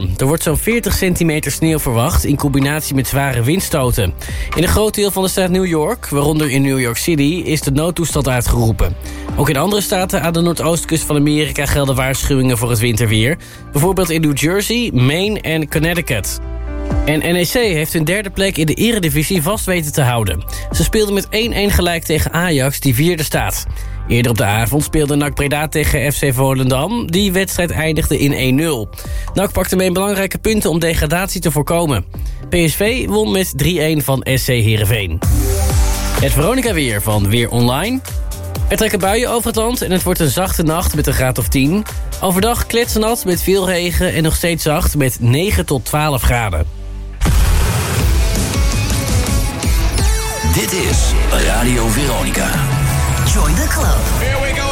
Er wordt zo'n 40 centimeter sneeuw verwacht in combinatie met zware windstoten. In een groot deel van de staat New York, waaronder in New York City, is de noodtoestand uitgeroepen. Ook in andere staten aan de noordoostkust van Amerika gelden waarschuwingen voor het winterweer. Bijvoorbeeld in New Jersey, Maine en Connecticut. En NEC heeft hun derde plek in de eredivisie vast weten te houden. Ze speelden met 1-1 gelijk tegen Ajax, die vierde staat. Eerder op de avond speelde NAC Breda tegen FC Volendam. Die wedstrijd eindigde in 1-0. NAC pakte mee belangrijke punten om degradatie te voorkomen. PSV won met 3-1 van SC Heerenveen. Het Veronica weer van Weer Online. Er trekken buien over het land en het wordt een zachte nacht met een graad of 10. Overdag kletsnat met veel regen en nog steeds zacht met 9 tot 12 graden. Dit is Radio Veronica. Join the club. Here we go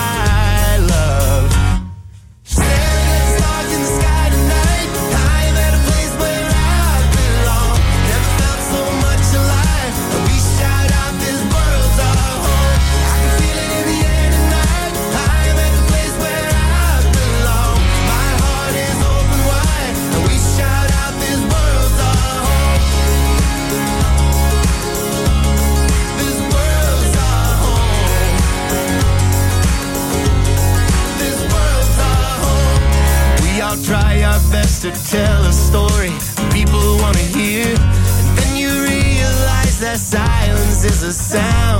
to tell a story people want to hear. And then you realize that silence is a sound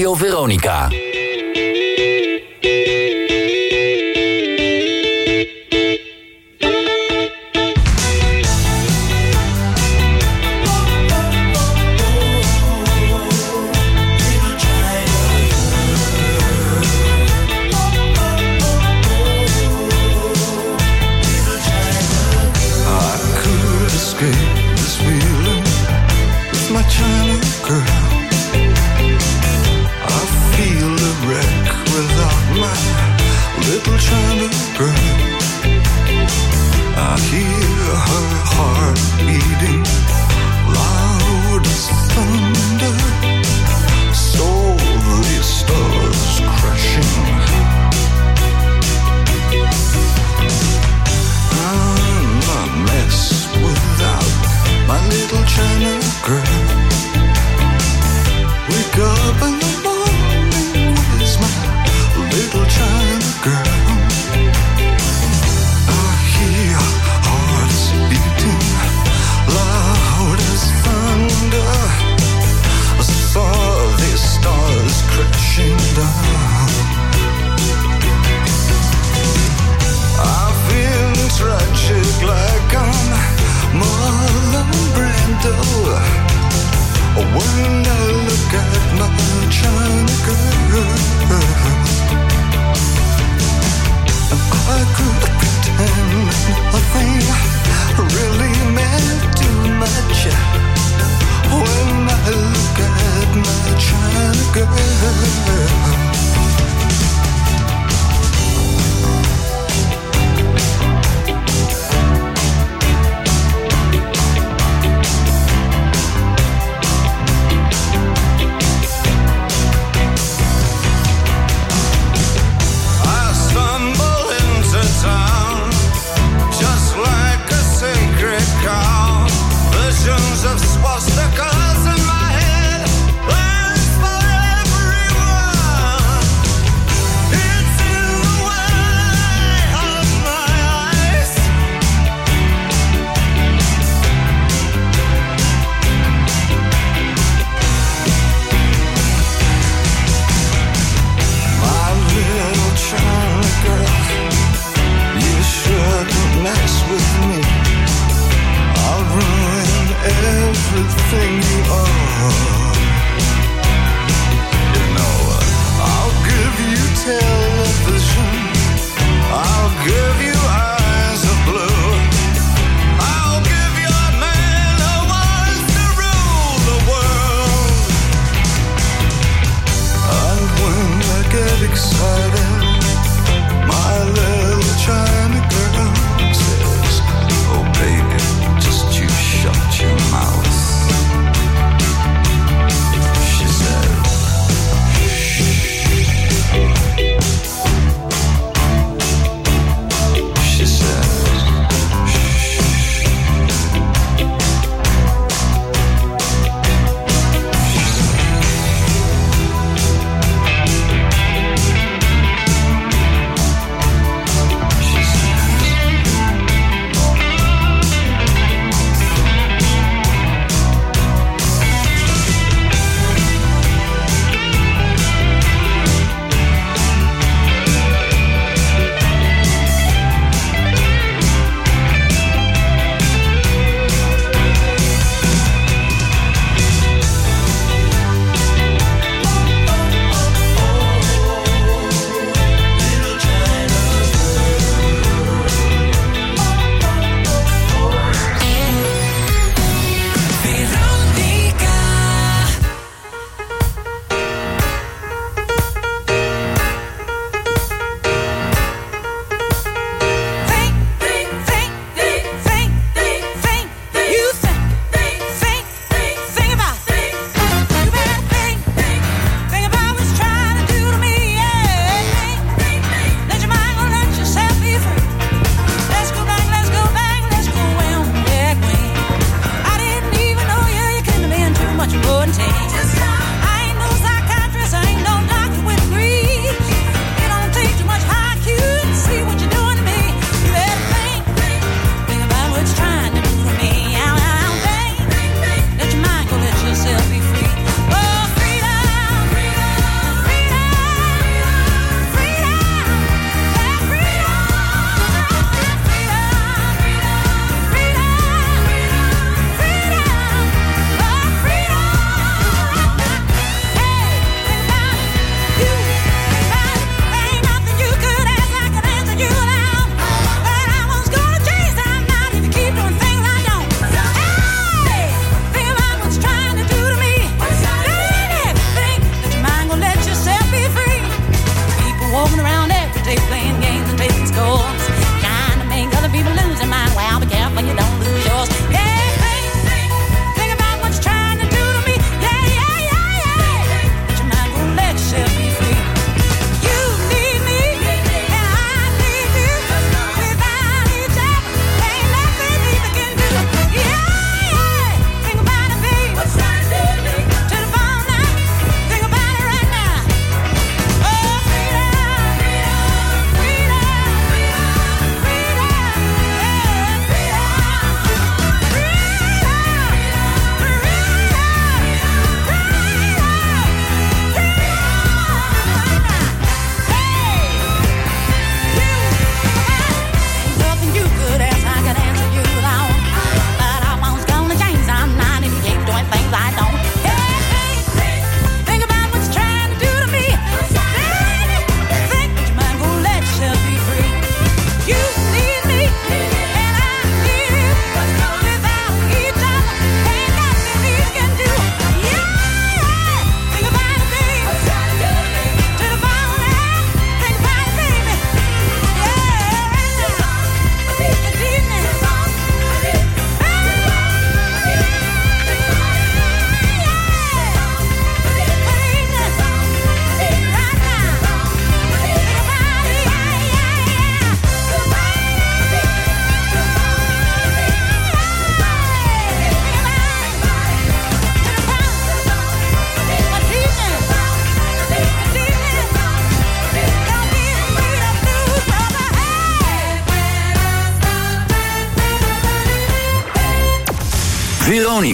Radio Veronica.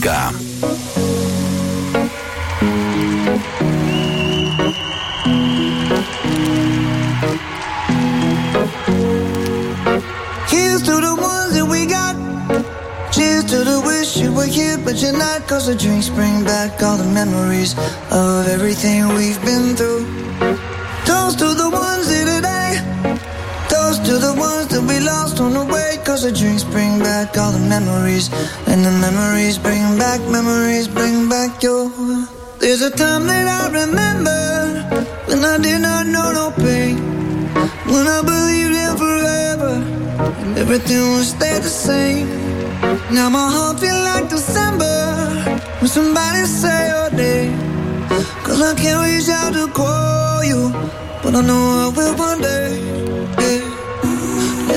Here's to the ones that we got. Cheers to the wish you were here, but you're not. Cause the drinks bring back all the memories of everything we've been through. Toast to the ones here today. Toast to the ones that we lost on the way. Cause the drinks bring back all the memories. And the memories bring back, memories bring back your. There's a time that I remember when I did not know no pain. When I believed in forever and everything would stay the same. Now my heart feel like December when somebody say your name. Cause I can't reach out to call you, but I know I will one day. Yeah.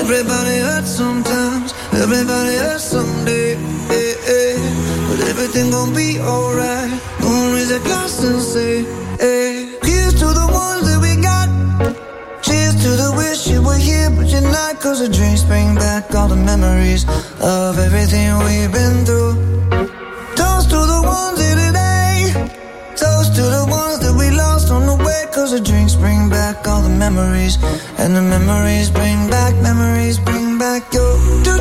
Everybody hurts sometimes, everybody hurts someday. Yeah, yeah. But everything gon' be alright. Gonna raise a glass and say, hey. Here's to the ones that we got. Cheers to the wish you were here, but you're not. Cause the drinks bring back all the memories of everything we've been through. Toast to the ones here today. Toast to the ones that we lost on the way. Cause the drinks bring back all the memories. And the memories bring back, memories bring back your.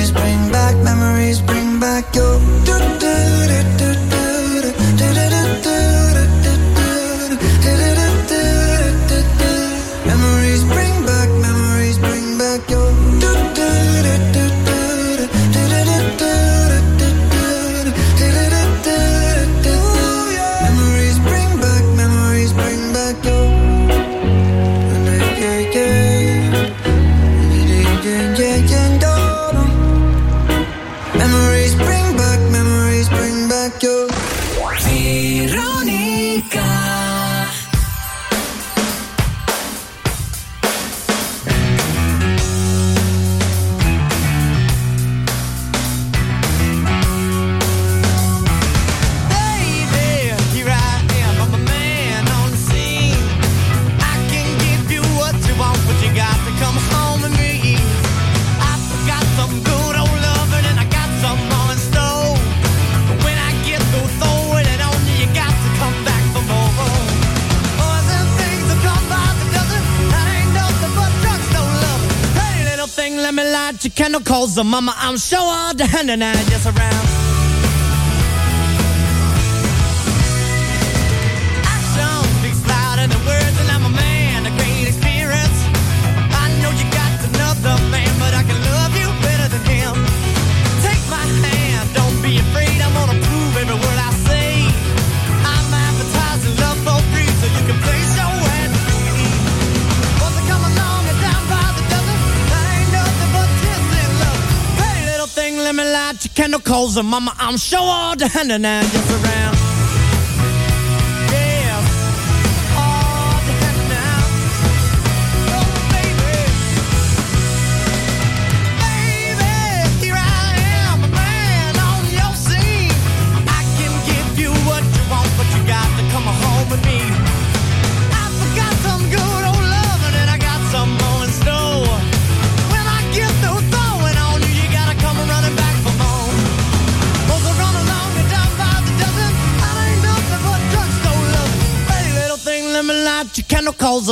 Please bring candle, cause the mama, I'm sure all hand and I just around. no calls mama, I'm sure all the down and just around.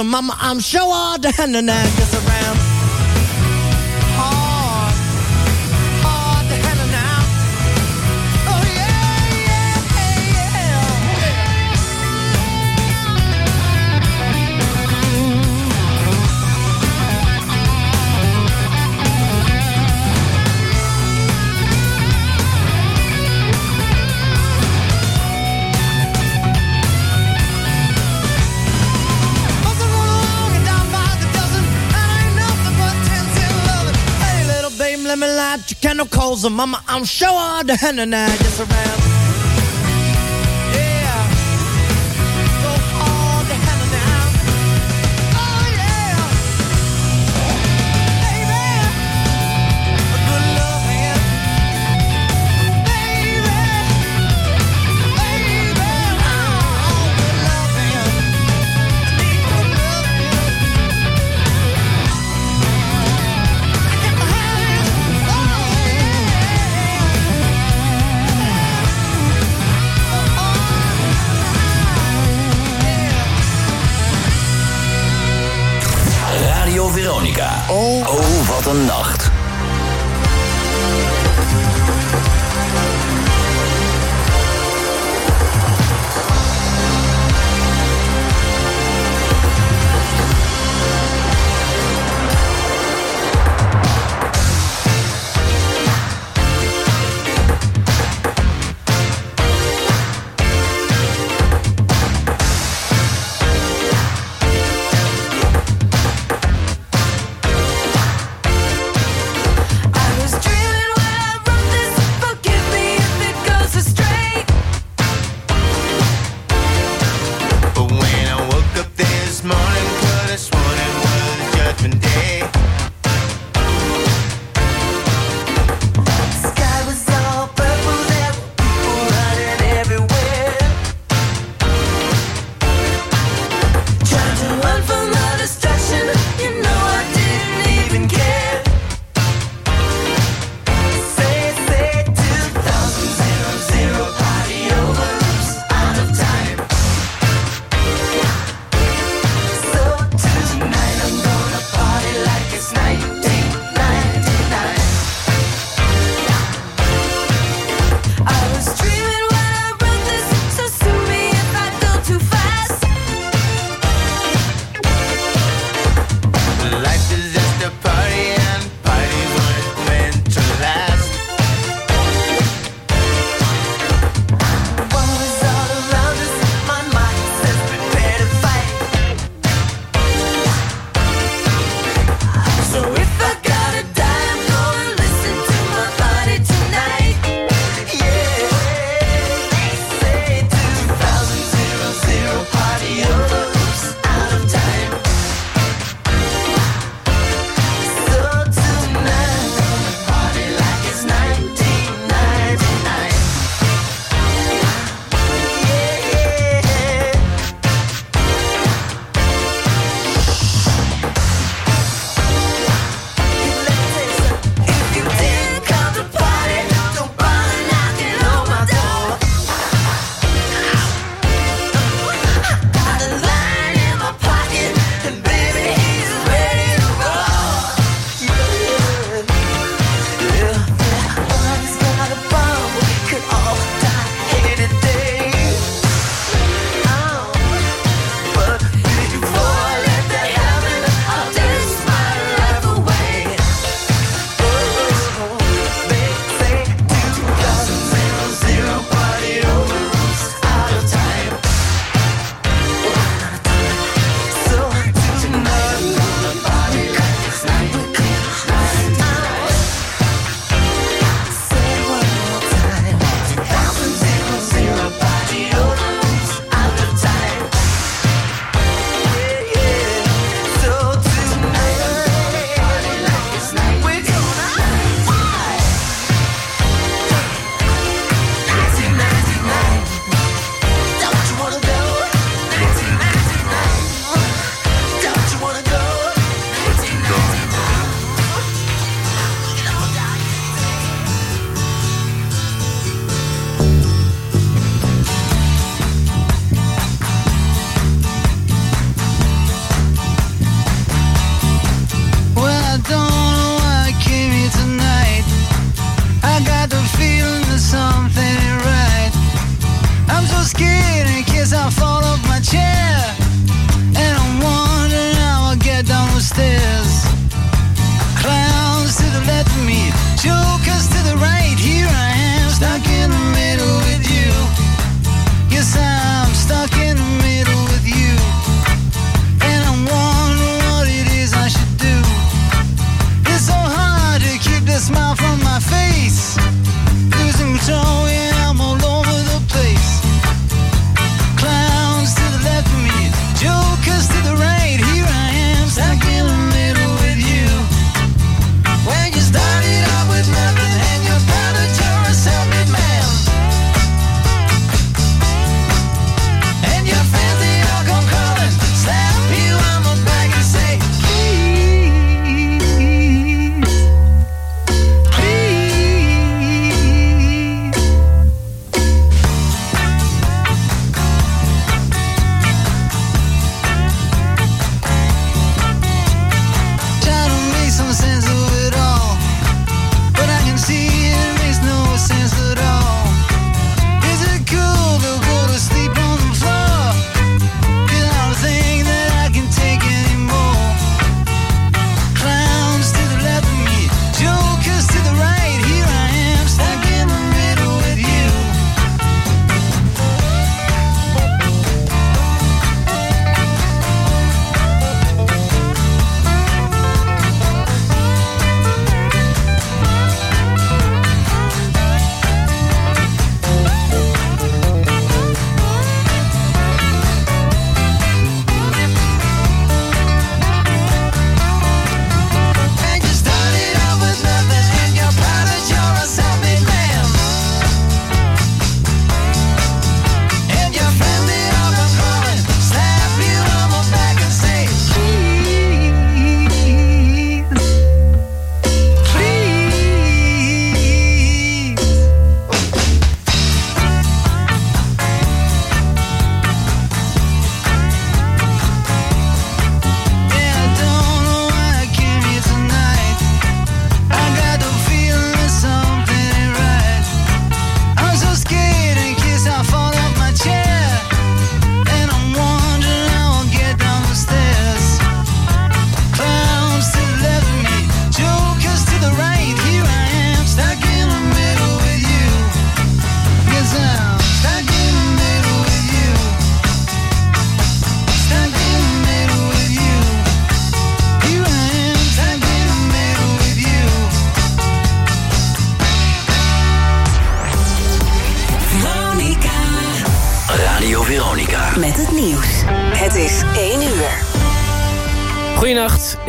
Mama, I'm sure all the hand and I just around. no calls, and mama, I'm sure all the henna I. Just around.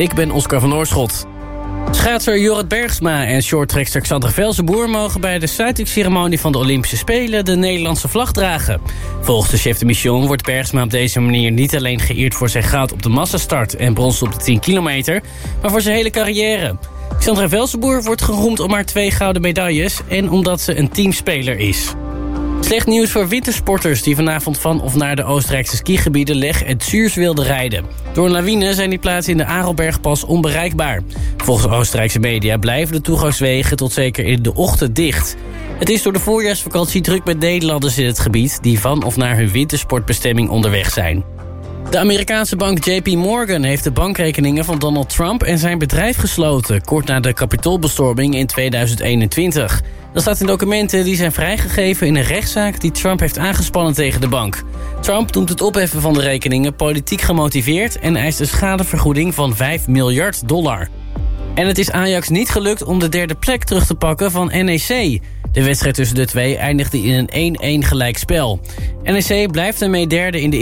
Ik ben Oscar van Oorschot. Schaatser Jorrit Bergsma en shorttrekster Xander Velzenboer... mogen bij de sluitingsceremonie van de Olympische Spelen... de Nederlandse vlag dragen. Volgens de chef de mission wordt Bergsma op deze manier... niet alleen geëerd voor zijn goud op de massastart... en brons op de 10 kilometer, maar voor zijn hele carrière. Xander Velzenboer wordt geroemd om haar twee gouden medailles... en omdat ze een teamspeler is. Slecht nieuws voor wintersporters die vanavond van of naar de Oostenrijkse skigebieden Leg en Zuurs wilden rijden. Door een lawine zijn die plaatsen in de Arelbergpas onbereikbaar. Volgens Oostenrijkse media blijven de toegangswegen tot zeker in de ochtend dicht. Het is door de voorjaarsvakantie druk met Nederlanders in het gebied... die van of naar hun wintersportbestemming onderweg zijn. De Amerikaanse bank JP Morgan heeft de bankrekeningen van Donald Trump en zijn bedrijf gesloten, kort na de kapitoolbestorming in 2021. Dat staat in documenten die zijn vrijgegeven in een rechtszaak die Trump heeft aangespannen tegen de bank. Trump noemt het opheffen van de rekeningen politiek gemotiveerd en eist een schadevergoeding van 5 miljard dollar. En het is Ajax niet gelukt om de derde plek terug te pakken van NEC. De wedstrijd tussen de twee eindigde in een 1-1 gelijkspel. NEC blijft daarmee derde in de